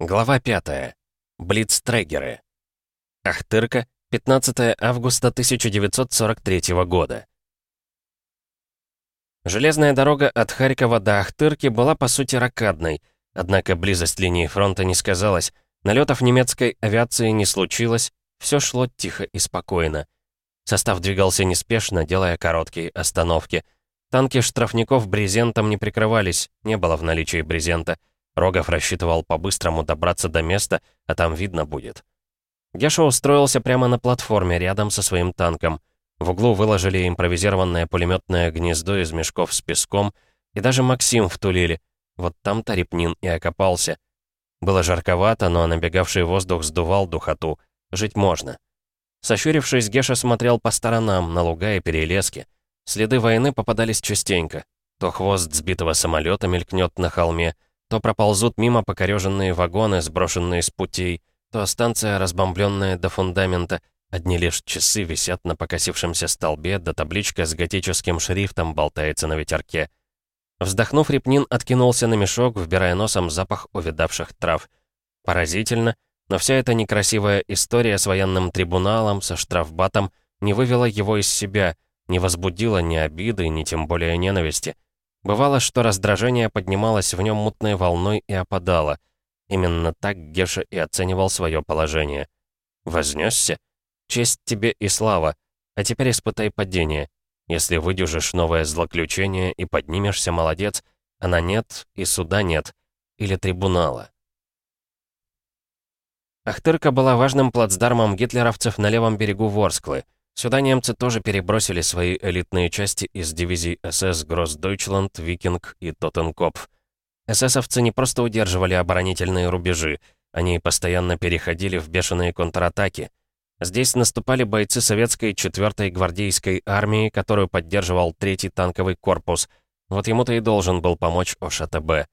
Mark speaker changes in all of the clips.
Speaker 1: Глава 5. Блицтрегеры. Ахтырка, 15 августа 1943 года. Железная дорога от Харькова до Ахтырки была по сути ракадной, однако близость линии фронта не сказалась, налетов немецкой авиации не случилось, все шло тихо и спокойно. Состав двигался неспешно, делая короткие остановки. Танки штрафников брезентом не прикрывались, не было в наличии брезента — Рогов рассчитывал по-быстрому добраться до места, а там видно будет. Геша устроился прямо на платформе рядом со своим танком. В углу выложили импровизированное пулеметное гнездо из мешков с песком, и даже Максим втулили. Вот там-то Репнин и окопался. Было жарковато, но набегавший воздух сдувал духоту. Жить можно. Сощурившись, Геша смотрел по сторонам, на луга и перелески. Следы войны попадались частенько. То хвост сбитого самолета мелькнет на холме, то проползут мимо покореженные вагоны, сброшенные с путей, то станция, разбомбленная до фундамента, одни лишь часы висят на покосившемся столбе, да табличка с готическим шрифтом болтается на ветерке. Вздохнув, Репнин откинулся на мешок, вбирая носом запах увядавших трав. Поразительно, но вся эта некрасивая история с военным трибуналом, со штрафбатом, не вывела его из себя, не возбудила ни обиды, ни тем более ненависти. Бывало, что раздражение поднималось в нем мутной волной и опадало. Именно так Геша и оценивал свое положение. «Вознесся? Честь тебе и слава. А теперь испытай падение. Если выдержишь новое злоключение и поднимешься, молодец. Она нет, и суда нет. Или трибунала». Ахтырка была важным плацдармом гитлеровцев на левом берегу Ворсклы — Сюда немцы тоже перебросили свои элитные части из дивизий СС Гроссдойчланд, Викинг и Тоттенкопф. ССовцы не просто удерживали оборонительные рубежи, они постоянно переходили в бешеные контратаки. Здесь наступали бойцы советской 4-й гвардейской армии, которую поддерживал 3-й танковый корпус. Вот ему-то и должен был помочь ОШТБ.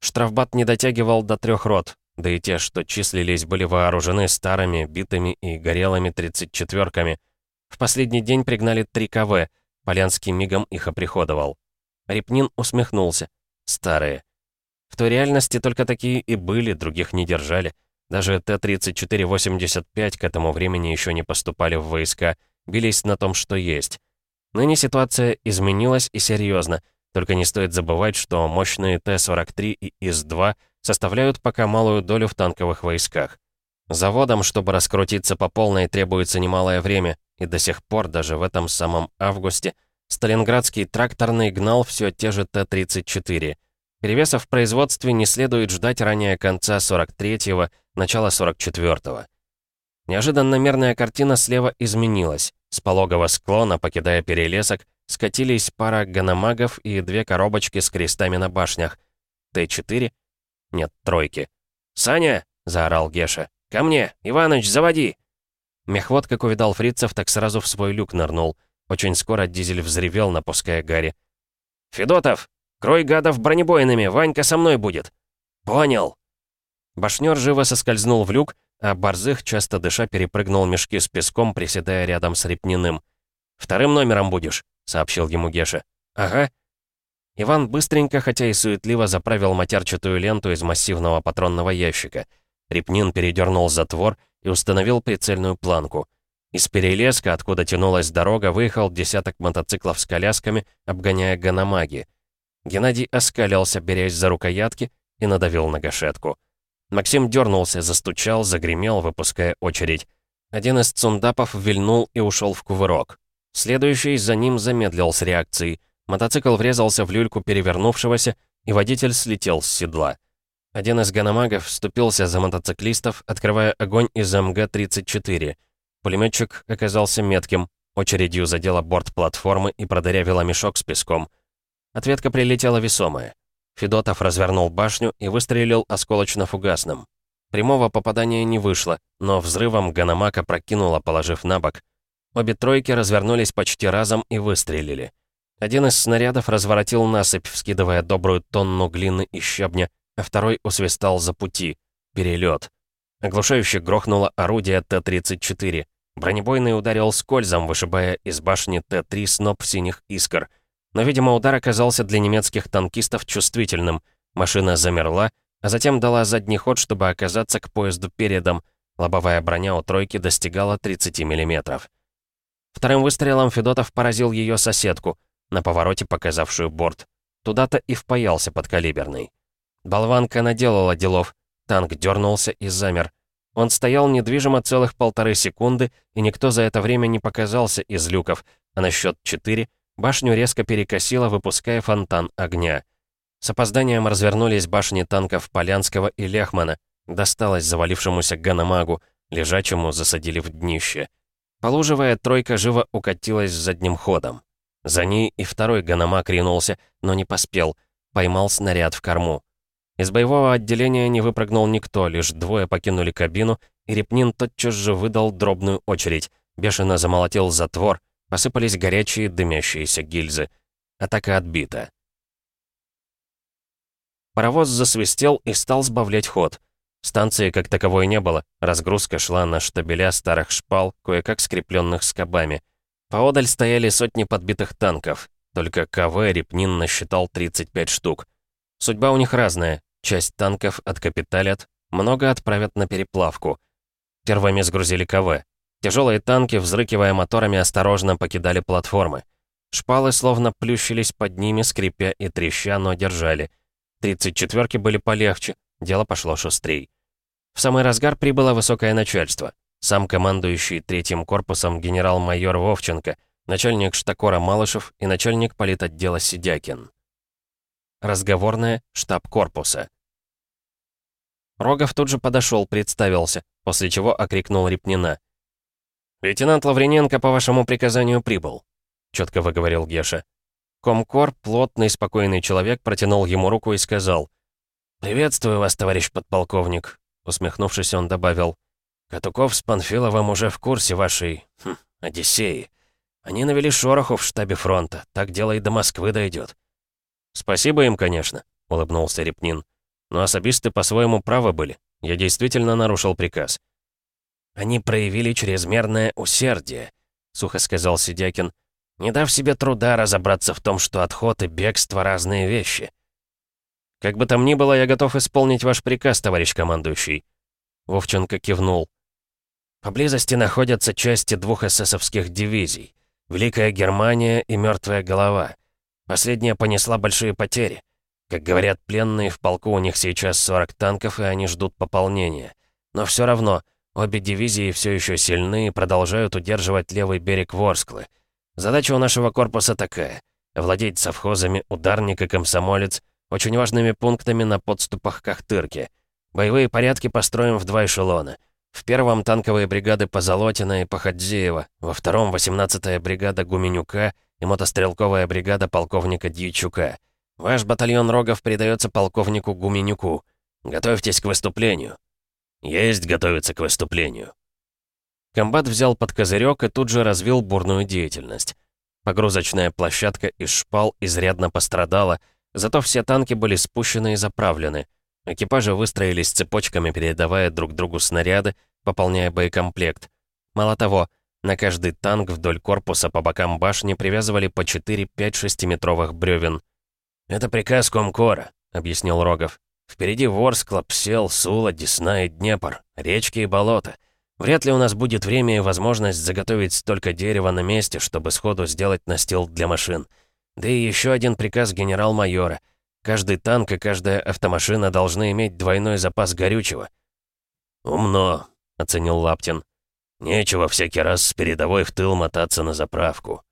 Speaker 1: Штрафбат не дотягивал до трех рот, да и те, что числились, были вооружены старыми, битыми и горелыми 34-ками — в последний день пригнали три КВ. Полянский мигом их оприходовал. Репнин усмехнулся. Старые. В той реальности только такие и были, других не держали. Даже Т-34-85 к этому времени еще не поступали в войска, бились на том, что есть. Ныне ситуация изменилась и серьезно. Только не стоит забывать, что мощные Т-43 и ИС-2 составляют пока малую долю в танковых войсках. Заводам, чтобы раскрутиться по полной, требуется немалое время, и до сих пор, даже в этом самом августе, Сталинградский тракторный гнал все те же Т-34. Перевеса в производстве не следует ждать ранее конца 43-го, начала 44-го. Неожиданно мерная картина слева изменилась. С пологого склона, покидая перелесок, скатились пара ганамагов и две коробочки с крестами на башнях. Т-4? Нет, тройки. «Саня!» — заорал Геша. «Ко мне! Иваныч, заводи!» Мехвод, как увидал фрицев, так сразу в свой люк нырнул. Очень скоро дизель взревел, напуская Гарри. «Федотов! Крой гадов бронебойными! Ванька со мной будет!» «Понял!» Башнёр живо соскользнул в люк, а Борзых, часто дыша, перепрыгнул мешки с песком, приседая рядом с Репниным. «Вторым номером будешь», — сообщил ему Геша. «Ага». Иван быстренько, хотя и суетливо, заправил матерчатую ленту из массивного патронного ящика. Репнин передернул затвор и установил прицельную планку. Из перелеска, откуда тянулась дорога, выехал десяток мотоциклов с колясками, обгоняя ганамаги. Геннадий оскалился, берясь за рукоятки, и надавил на гашетку. Максим дернулся, застучал, загремел, выпуская очередь. Один из цундапов вильнул и ушел в кувырок. Следующий за ним замедлил с реакцией. Мотоцикл врезался в люльку перевернувшегося, и водитель слетел с седла. Один из ганамагов вступился за мотоциклистов, открывая огонь из МГ-34. Пулеметчик оказался метким, очередью задела борт платформы и продырявила мешок с песком. Ответка прилетела весомая. Федотов развернул башню и выстрелил осколочно-фугасным. Прямого попадания не вышло, но взрывом Ганамака прокинула, положив на бок. Обе тройки развернулись почти разом и выстрелили. Один из снарядов разворотил насыпь, вскидывая добрую тонну глины и щебня, а второй усвистал за пути. Перелет. Оглушающе грохнуло орудие Т-34. Бронебойный ударил скользом, вышибая из башни Т-3 сноп синих искр. Но, видимо, удар оказался для немецких танкистов чувствительным. Машина замерла, а затем дала задний ход, чтобы оказаться к поезду передом. Лобовая броня у тройки достигала 30 миллиметров. Вторым выстрелом Федотов поразил ее соседку, на повороте показавшую борт. Туда-то и впаялся подкалиберный. Болванка наделала делов. Танк дернулся и замер. Он стоял недвижимо целых полторы секунды, и никто за это время не показался из люков, а на счет 4 башню резко перекосило, выпуская фонтан огня. С опозданием развернулись башни танков Полянского и Лехмана. Досталось завалившемуся Ганомагу, лежачему засадили в днище. Полуживая тройка живо укатилась задним ходом. За ней и второй Ганомаг ринулся, но не поспел. Поймал снаряд в корму. Из боевого отделения не выпрыгнул никто, лишь двое покинули кабину, и Репнин тотчас же выдал дробную очередь. Бешено замолотил затвор, посыпались горячие дымящиеся гильзы. Атака отбита. Паровоз засвистел и стал сбавлять ход. Станции как таковой не было, разгрузка шла на штабеля старых шпал, кое-как скрепленных скобами. Поодаль стояли сотни подбитых танков, только КВ Репнин насчитал 35 штук. Судьба у них разная, часть танков откапиталят, много отправят на переплавку. Первыми сгрузили КВ. Тяжелые танки, взрыкивая моторами, осторожно покидали платформы. Шпалы словно плющились под ними, скрипя и треща, но держали. 34-ки были полегче, дело пошло шустрей. В самый разгар прибыло высокое начальство. Сам командующий третьим корпусом генерал-майор Вовченко, начальник штакора Малышев и начальник политотдела Сидякин. Разговорная штаб корпуса. Рогов тут же подошел, представился, после чего окрикнул Репнина. «Лейтенант Лаврененко по вашему приказанию прибыл», — четко выговорил Геша. Комкор, плотный, спокойный человек, протянул ему руку и сказал. «Приветствую вас, товарищ подполковник. Усмехнувшись, он добавил. «Катуков с Панфиловым уже в курсе вашей... Хм, Одиссеи. Они навели шороху в штабе фронта. Так дело и до Москвы дойдет. «Спасибо им, конечно», — улыбнулся Репнин. «Но особисты по-своему правы были. Я действительно нарушил приказ». «Они проявили чрезмерное усердие», — сухо сказал Сидякин, «не дав себе труда разобраться в том, что отход и бегство — разные вещи. «Как бы там ни было, я готов исполнить ваш приказ, товарищ командующий». Вовченко кивнул. «Поблизости находятся части двух эсэсовских дивизий. Великая Германия и Мертвая Голова. Последняя понесла большие потери. Как говорят пленные, в полку у них сейчас 40 танков, и они ждут пополнения. Но все равно, обе дивизии все еще сильны и продолжают удерживать левый берег Ворсклы. Задача у нашего корпуса такая — владеть совхозами ударник и комсомолец — очень важными пунктами на подступах к Ахтырке. Боевые порядки построим в два эшелона. В первом танковые бригады Позолотина и Походзеева, во втором 18-я бригада Гуменюка и мотострелковая бригада полковника Дьячука. Ваш батальон Рогов передается полковнику Гуменюку. Готовьтесь к выступлению. Есть готовиться к выступлению. Комбат взял под козырек и тут же развил бурную деятельность. Погрузочная площадка из шпал изрядно пострадала, Зато все танки были спущены и заправлены. Экипажи выстроились цепочками, передавая друг другу снаряды, пополняя боекомплект. Мало того, на каждый танк вдоль корпуса по бокам башни привязывали по 4-5 шестиметровых бревен. «Это приказ Комкора», — объяснил Рогов. «Впереди Ворскла, Псел, Сула, Десна и Днепр, речки и болота. Вряд ли у нас будет время и возможность заготовить столько дерева на месте, чтобы сходу сделать настил для машин. Да и еще один приказ генерал-майора. Каждый танк и каждая автомашина должны иметь двойной запас горючего. «Умно», — оценил Лаптин. «Нечего всякий раз с передовой в тыл мотаться на заправку».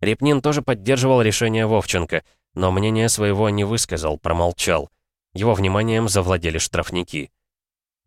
Speaker 1: Репнин тоже поддерживал решение Вовченко, но мнение своего не высказал, промолчал. Его вниманием завладели штрафники.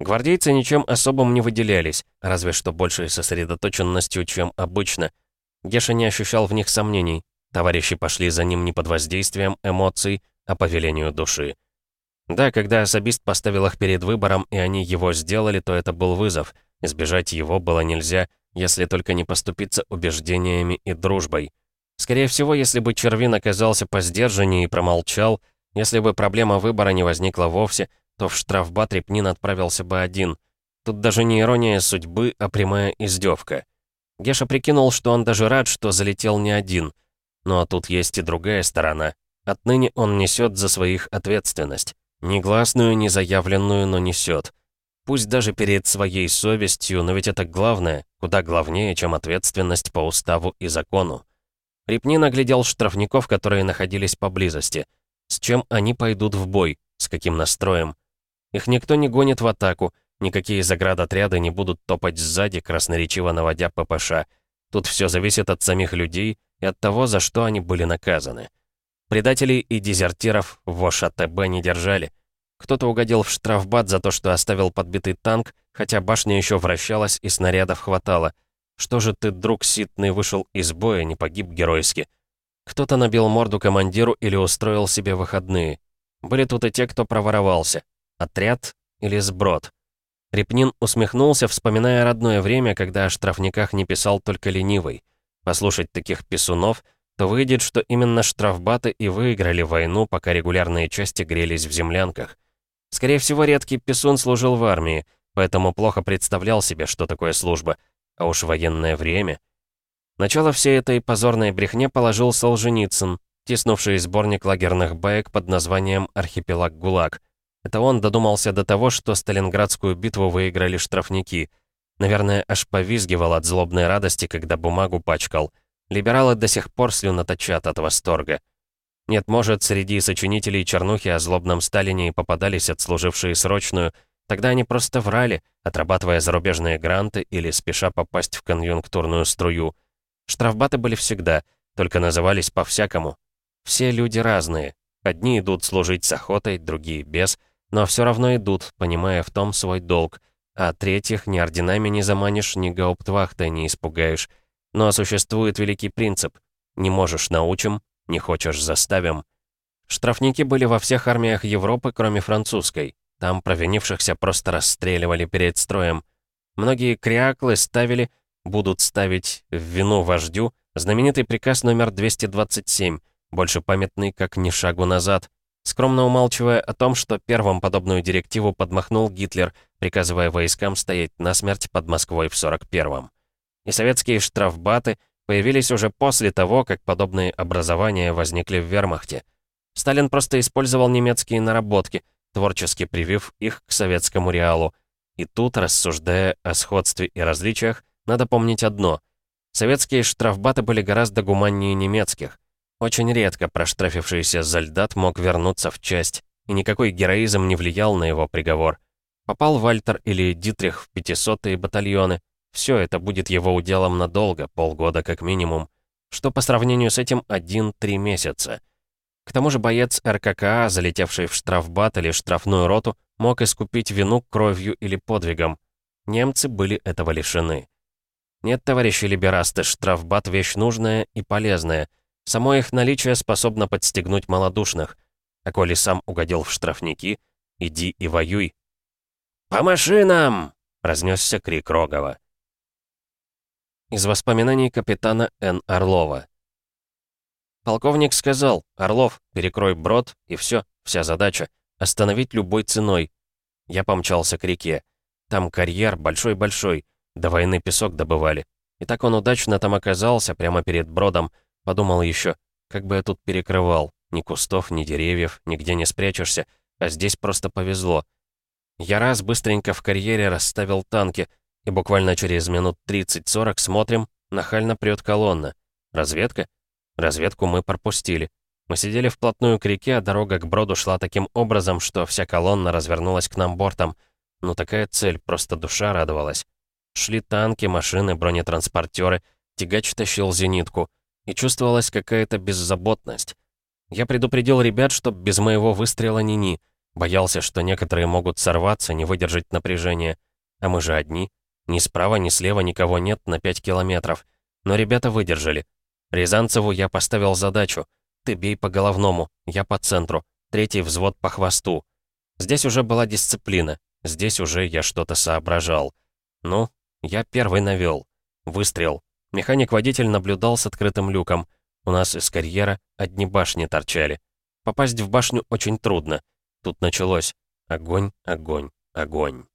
Speaker 1: Гвардейцы ничем особым не выделялись, разве что большей сосредоточенностью, чем обычно. Геша не ощущал в них сомнений, Товарищи пошли за ним не под воздействием эмоций, а по велению души. Да, когда особист поставил их перед выбором, и они его сделали, то это был вызов. Избежать его было нельзя, если только не поступиться убеждениями и дружбой. Скорее всего, если бы Червин оказался по сдержаннее и промолчал, если бы проблема выбора не возникла вовсе, то в штрафбат Репнин отправился бы один. Тут даже не ирония судьбы, а прямая издевка. Геша прикинул, что он даже рад, что залетел не один — но тут есть и другая сторона. Отныне он несет за своих ответственность. Негласную, незаявленную, но несет. Пусть даже перед своей совестью, но ведь это главное, куда главнее, чем ответственность по уставу и закону. Репнин оглядел штрафников, которые находились поблизости. С чем они пойдут в бой? С каким настроем? Их никто не гонит в атаку, никакие заградотряды не будут топать сзади, красноречиво наводя ППШ. Тут все зависит от самих людей и от того, за что они были наказаны. Предателей и дезертиров в ОШАТБ не держали. Кто-то угодил в штрафбат за то, что оставил подбитый танк, хотя башня еще вращалась и снарядов хватало. Что же ты, друг ситный, вышел из боя, не погиб геройски? Кто-то набил морду командиру или устроил себе выходные. Были тут и те, кто проворовался. Отряд или сброд. Репнин усмехнулся, вспоминая родное время, когда о штрафниках не писал только ленивый. Послушать таких писунов, то выйдет, что именно штрафбаты и выиграли войну, пока регулярные части грелись в землянках. Скорее всего, редкий писун служил в армии, поэтому плохо представлял себе, что такое служба. А уж военное время. Начало всей этой позорной брехне положил Солженицын, тиснувший сборник лагерных баек под названием «Архипелаг ГУЛАГ». Это он додумался до того, что Сталинградскую битву выиграли штрафники. Наверное, аж повизгивал от злобной радости, когда бумагу пачкал. Либералы до сих пор слюноточат от восторга. Нет, может, среди сочинителей чернухи о злобном Сталине и попадались отслужившие срочную, тогда они просто врали, отрабатывая зарубежные гранты или спеша попасть в конъюнктурную струю. Штрафбаты были всегда, только назывались по-всякому. Все люди разные. Одни идут служить с охотой, другие без, но все равно идут, понимая в том свой долг, а третьих ни орденами не заманишь, ни гауптвахтой не испугаешь. Но существует великий принцип «не можешь научим, не хочешь, заставим. Штрафники были во всех армиях Европы, кроме французской. Там провинившихся просто расстреливали перед строем. Многие кряклы ставили, будут ставить в вину вождю, знаменитый приказ номер 227, больше памятный как «ни шагу назад», скромно умалчивая о том, что первым подобную директиву подмахнул Гитлер, приказывая войскам стоять насмерть под Москвой в 41-м. И советские штрафбаты появились уже после того, как подобные образования возникли в вермахте. Сталин просто использовал немецкие наработки, творчески привив их к советскому реалу. И тут, рассуждая о сходстве и различиях, надо помнить одно. Советские штрафбаты были гораздо гуманнее немецких. Очень редко проштрафившийся солдат мог вернуться в часть, и никакой героизм не влиял на его приговор. Попал Вальтер или Дитрих в 500-е батальоны, все это будет его уделом надолго, полгода как минимум, что по сравнению с этим один-три месяца. К тому же боец РККА, залетевший в штрафбат или штрафную роту, мог искупить вину кровью или подвигом. Немцы были этого лишены. Нет, товарищи либерасты, штрафбат — вещь нужная и полезная. Само их наличие способно подстегнуть малодушных. А коли сам угодил в штрафники, иди и воюй. «По машинам!» — разнесся крик Рогова. Из воспоминаний капитана Н. Орлова. Полковник сказал, «Орлов, перекрой брод, и все, вся задача. Остановить любой ценой». Я помчался к реке. Там карьер большой-большой. До войны песок добывали. И так он удачно там оказался, прямо перед бродом. Подумал еще, как бы я тут перекрывал. Ни кустов, ни деревьев, нигде не спрячешься. А здесь просто повезло. Я раз быстренько в карьере расставил танки, и буквально через минут 30-40 смотрим, нахально прет колонна. Разведка? Разведку мы пропустили. Мы сидели вплотную к реке, а дорога к броду шла таким образом, что вся колонна развернулась к нам бортом. Ну такая цель, просто душа радовалась. Шли танки, машины, бронетранспортеры, тягач тащил зенитку. И чувствовалась какая-то беззаботность. Я предупредил ребят, чтоб без моего выстрела ни-ни. Боялся, что некоторые могут сорваться, не выдержать напряжения. А мы же одни. Ни справа, ни слева никого нет на 5 километров. Но ребята выдержали. Рязанцеву я поставил задачу. Ты бей по головному, я по центру, третий взвод по хвосту. Здесь уже была дисциплина. Здесь уже я что-то соображал. Ну, я первый навел. Выстрел. Механик-водитель наблюдал с открытым люком. У нас из карьера одни башни торчали. Попасть в башню очень трудно. Тут началось. Огонь, огонь, огонь.